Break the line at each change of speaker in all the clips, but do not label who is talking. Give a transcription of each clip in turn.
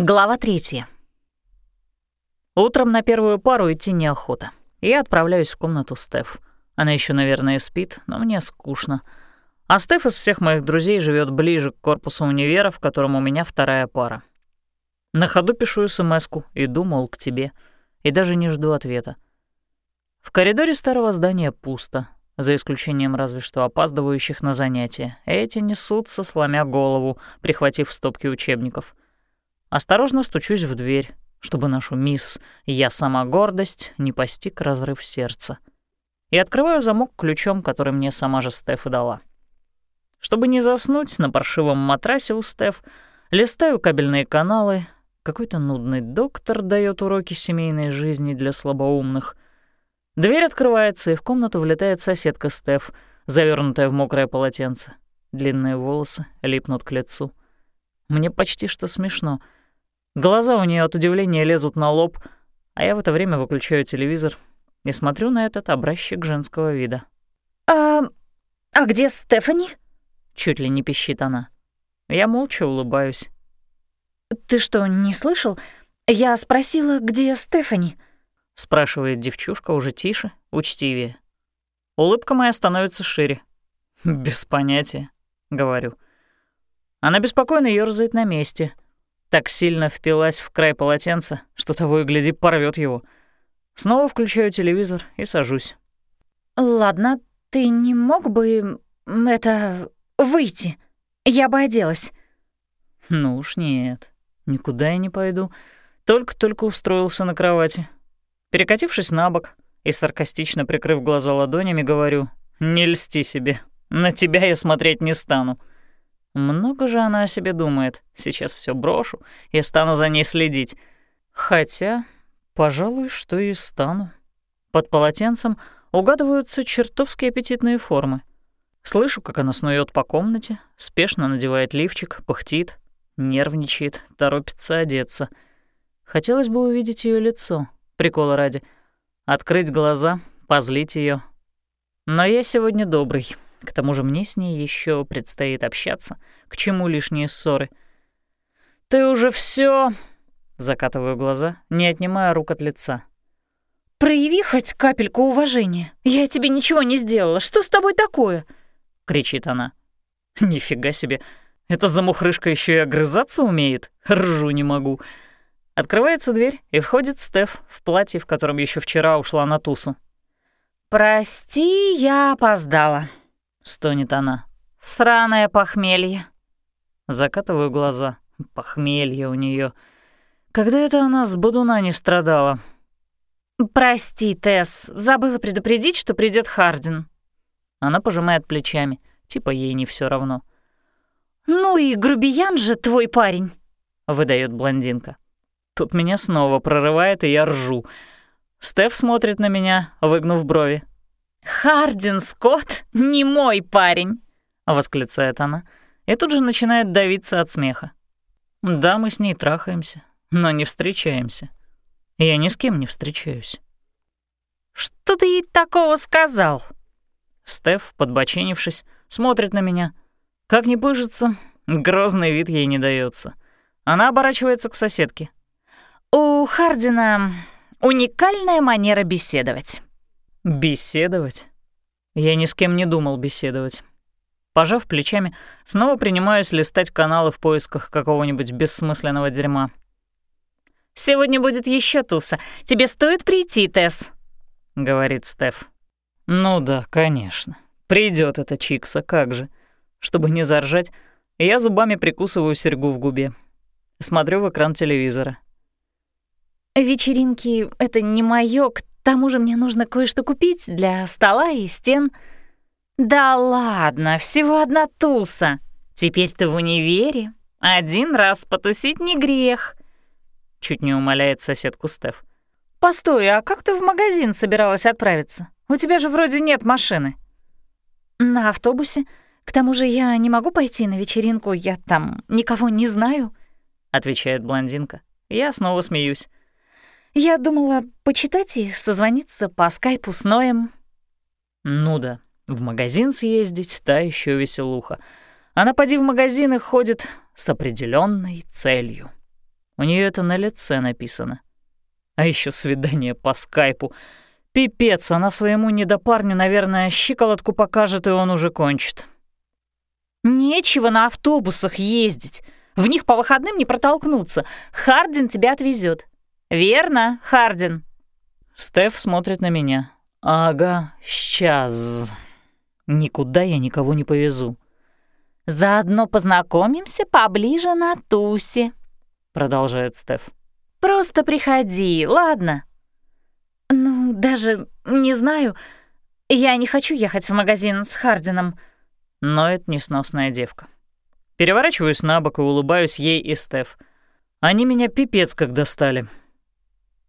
Глава третья. Утром на первую пару идти неохота. Я отправляюсь в комнату Стеф. Она еще, наверное, спит, но мне скучно. А Стеф из всех моих друзей живет ближе к корпусу универа, в котором у меня вторая пара. На ходу пишу смс и думал к тебе, и даже не жду ответа. В коридоре старого здания пусто, за исключением разве что опаздывающих на занятия. Эти несутся, сломя голову, прихватив стопки учебников — Осторожно стучусь в дверь, чтобы нашу мисс «Я сама гордость» не постиг разрыв сердца. И открываю замок ключом, который мне сама же Стеф и дала. Чтобы не заснуть на паршивом матрасе у Стеф, листаю кабельные каналы, какой-то нудный доктор дает уроки семейной жизни для слабоумных. Дверь открывается, и в комнату влетает соседка Стеф, завернутая в мокрое полотенце. Длинные волосы липнут к лицу. Мне почти что смешно — Глаза у нее от удивления лезут на лоб, а я в это время выключаю телевизор и смотрю на этот образчик женского вида.
«А, а где Стефани?»
— чуть ли не пищит она. Я молча улыбаюсь.
«Ты что, не слышал? Я спросила, где Стефани?»
— спрашивает девчушка уже тише, учтивее. Улыбка моя становится шире. «Без понятия», — говорю. Она беспокойно ёрзает на месте — так сильно впилась в край полотенца, что того и гляди порвет его. Снова включаю телевизор и сажусь.
«Ладно, ты не мог бы... это... выйти? Я бы оделась».
«Ну уж нет, никуда я не пойду. Только-только устроился на кровати. Перекатившись на бок и саркастично прикрыв глаза ладонями, говорю, «Не льсти себе, на тебя я смотреть не стану». Много же она о себе думает. Сейчас все брошу и стану за ней следить. Хотя, пожалуй, что и стану. Под полотенцем угадываются чертовски аппетитные формы. Слышу, как она снует по комнате, спешно надевает лифчик, пыхтит, нервничает, торопится одеться. Хотелось бы увидеть ее лицо, прикола ради, открыть глаза, позлить ее. Но я сегодня добрый, к тому же мне с ней еще предстоит общаться. К чему лишние ссоры? «Ты уже все, закатываю глаза, не отнимая рук от лица.
«Прояви хоть капельку уважения. Я тебе ничего не сделала. Что с тобой такое?»
— кричит она. «Нифига себе. Эта замухрышка еще и огрызаться умеет? Ржу не могу». Открывается дверь, и входит Стеф в платье, в котором еще вчера ушла на тусу.
«Прости, я опоздала»,
стонет она.
«Сраное похмелье».
Закатываю глаза. Похмелье у нее. Когда это она с бодуна не страдала?
«Прости, Тесс, забыла предупредить, что придет Хардин».
Она пожимает плечами, типа ей не все равно.
«Ну и грубиян же твой парень», —
выдает блондинка. Тут меня снова прорывает, и я ржу. Стеф смотрит на меня, выгнув брови.
«Хардин Скотт не мой парень!»
— восклицает она и тут же начинает давиться от смеха. «Да, мы с ней трахаемся, но не встречаемся. Я ни с кем не встречаюсь».
«Что ты ей такого сказал?»
Стеф, подбоченившись, смотрит на меня. Как не пыжится, грозный вид ей не дается. Она оборачивается к соседке.
«У Хардина уникальная манера беседовать».
Беседовать? Я ни с кем не думал беседовать. Пожав плечами, снова принимаюсь листать каналы в поисках какого-нибудь бессмысленного дерьма.
«Сегодня будет еще туса. Тебе стоит прийти, Тесс», —
говорит Стеф. «Ну да, конечно. Придет эта Чикса, как же». Чтобы не заржать, я зубами прикусываю серьгу в губе. Смотрю в экран телевизора.
«Вечеринки — это не моё, тому же мне нужно кое-что купить для стола и стен». «Да ладно, всего одна туса. Теперь ты в универе. Один раз потусить не грех», — чуть не умоляет соседку Стеф. «Постой, а как ты в магазин собиралась отправиться? У тебя же вроде нет машины». «На автобусе. К тому же я не могу пойти на вечеринку, я там никого не знаю», — отвечает блондинка.
Я снова смеюсь.
Я думала почитать и созвониться по скайпу с Ноем.
Ну да, в магазин съездить — та еще веселуха. Она поди в магазины ходит с определенной целью. У нее это на лице написано. А еще свидание по скайпу. Пипец, она своему недопарню, наверное, щиколотку покажет, и он уже кончит.
«Нечего на автобусах ездить. В них по выходным не протолкнуться. Хардин тебя отвезет. Верно, Хардин?»
Стеф смотрит на меня. «Ага, сейчас. Никуда я никого не повезу».
«Заодно познакомимся поближе на тусе», — продолжает Стеф. «Просто приходи, ладно?» «Ну, даже не знаю. Я не хочу ехать в магазин с Хардином».
Но это несносная девка. Переворачиваюсь на бок и улыбаюсь ей и Стеф. Они меня пипец как достали.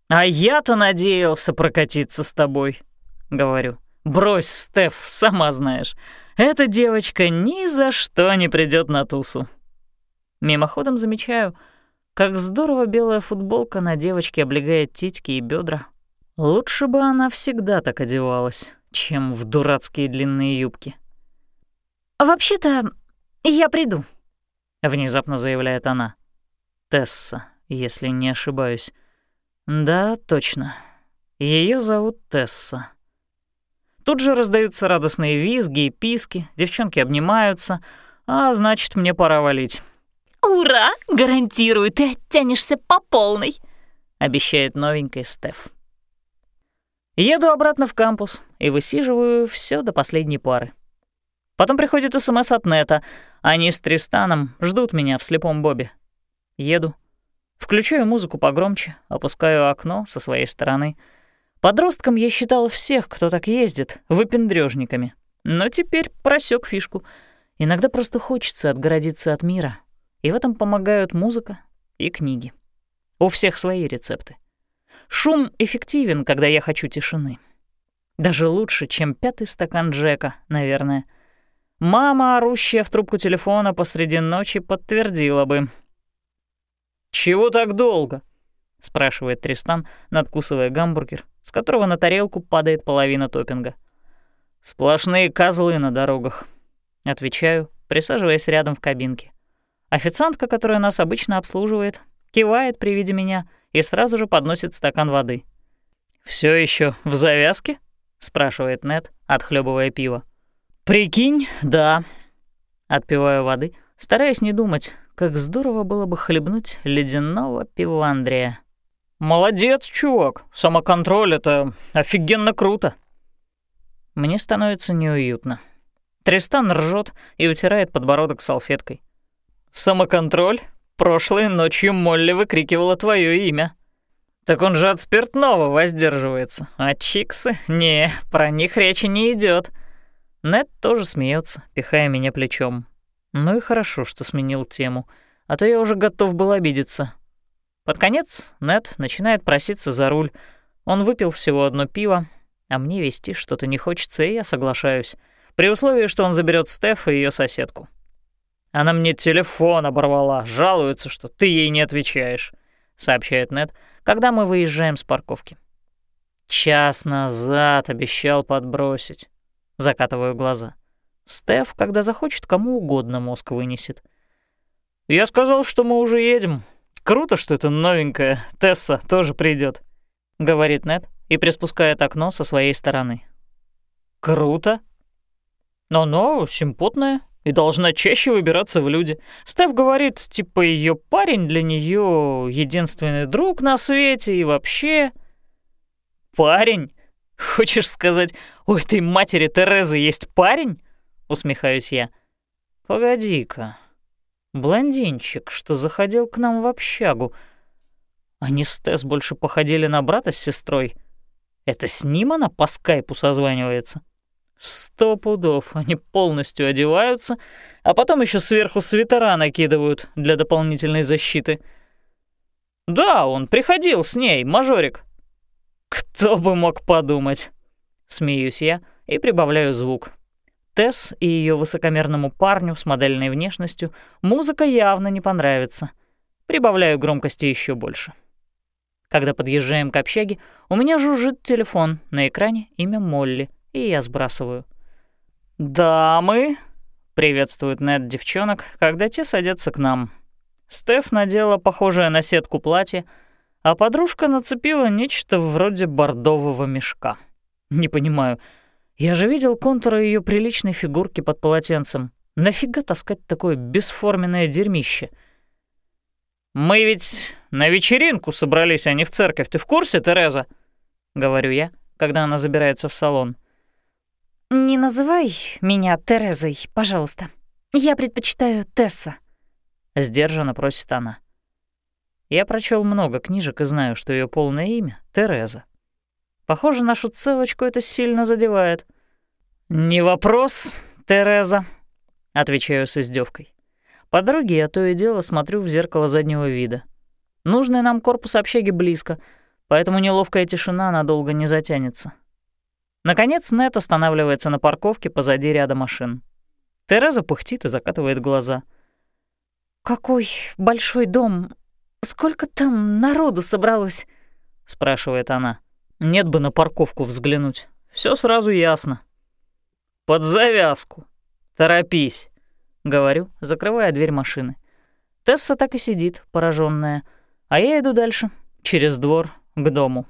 «А я-то надеялся прокатиться с тобой», — говорю. «Брось, Стеф, сама знаешь. Эта девочка ни за что не придет на тусу». Мимоходом замечаю, как здорово белая футболка на девочке облегает титьки и бедра. Лучше бы она всегда так одевалась, чем в дурацкие длинные юбки.
«Вообще-то я приду», —
внезапно заявляет она. Тесса, если не ошибаюсь. Да, точно. Ее зовут Тесса. Тут же раздаются радостные визги и писки, девчонки обнимаются, а значит, мне пора валить.
«Ура! Гарантирую, ты оттянешься по полной!»
— обещает новенькая Стеф. Еду обратно в кампус и высиживаю все до последней пары. Потом приходит СМС от Нета. Они с Тристаном ждут меня в слепом бобе. Еду, Включаю музыку погромче, опускаю окно со своей стороны. Подростком я считал всех, кто так ездит, выпендрёжниками. Но теперь просек фишку. Иногда просто хочется отгородиться от мира. И в этом помогают музыка и книги. У всех свои рецепты. Шум эффективен, когда я хочу тишины. Даже лучше, чем пятый стакан Джека, наверное. Мама, орущая в трубку телефона посреди ночи, подтвердила бы — «Чего так долго?» — спрашивает Тристан, надкусывая гамбургер, с которого на тарелку падает половина топпинга. «Сплошные козлы на дорогах», — отвечаю, присаживаясь рядом в кабинке. Официантка, которая нас обычно обслуживает, кивает при виде меня и сразу же подносит стакан воды. Все еще в завязке?» — спрашивает Нед, отхлебывая пиво. «Прикинь, да». Отпиваю воды, стараясь не думать, как здорово было бы хлебнуть ледяного пивандрия. «Молодец, чувак! Самоконтроль — это офигенно круто!» Мне становится неуютно. Тристан ржет и утирает подбородок салфеткой. «Самоконтроль? Прошлой ночью Молли выкрикивала твое имя». «Так он же от спиртного воздерживается, а чиксы? Не, про них речи не идет. Нед тоже смеется, пихая меня плечом. Ну и хорошо, что сменил тему, а то я уже готов был обидеться. Под конец Нед начинает проситься за руль. Он выпил всего одно пиво, а мне вести что-то не хочется, и я соглашаюсь, при условии, что он заберет Стеф и ее соседку. Она мне телефон оборвала, жалуется, что ты ей не отвечаешь, сообщает Нед, когда мы выезжаем с парковки. Час назад обещал подбросить. Закатываю глаза. Стеф, когда захочет, кому угодно мозг вынесет. «Я сказал, что мы уже едем. Круто, что это новенькая Тесса тоже придет, говорит Нед и приспускает окно со своей стороны. «Круто. Но она симпотная и должна чаще выбираться в люди. Стеф говорит, типа ее парень для нее единственный друг на свете и вообще...» «Парень? Хочешь сказать, у этой матери Терезы есть парень?» Усмехаюсь я. Погоди-ка. Блондинчик, что заходил к нам в общагу. Они с Тесс больше походили на брата с сестрой. Это с ним она по скайпу созванивается? Сто пудов, они полностью одеваются, а потом еще сверху свитера накидывают для дополнительной защиты. Да, он приходил с ней, мажорик. Кто бы мог подумать? Смеюсь я и прибавляю звук. Тесс и ее высокомерному парню с модельной внешностью музыка явно не понравится. Прибавляю громкости еще больше. Когда подъезжаем к общаге, у меня жужжит телефон, на экране имя Молли, и я сбрасываю. «Дамы!» — приветствует Нед девчонок, когда те садятся к нам. Стеф надела похожее на сетку платье, а подружка нацепила нечто вроде бордового мешка. Не понимаю, я же видел контуры ее приличной фигурки под полотенцем. Нафига таскать такое бесформенное дерьмище? «Мы ведь на вечеринку собрались, а не в церковь. Ты в курсе, Тереза?» — говорю я, когда она забирается в салон.
«Не называй меня Терезой, пожалуйста. Я предпочитаю Тесса», —
сдержанно просит она. Я прочел много книжек и знаю, что ее полное имя — Тереза. Похоже, нашу целочку это сильно задевает. «Не вопрос, Тереза», — отвечаю с издевкой. Подруги я то и дело смотрю в зеркало заднего вида. Нужный нам корпус общаги близко, поэтому неловкая тишина надолго не затянется. Наконец Нет останавливается на парковке позади ряда машин. Тереза пыхтит и закатывает глаза.
«Какой большой дом! Сколько там народу собралось?» — спрашивает она.
«Нет бы на парковку взглянуть. Все сразу ясно». «Под завязку. Торопись», — говорю, закрывая дверь машины. Тесса так и сидит, пораженная, а я иду дальше, через двор, к дому.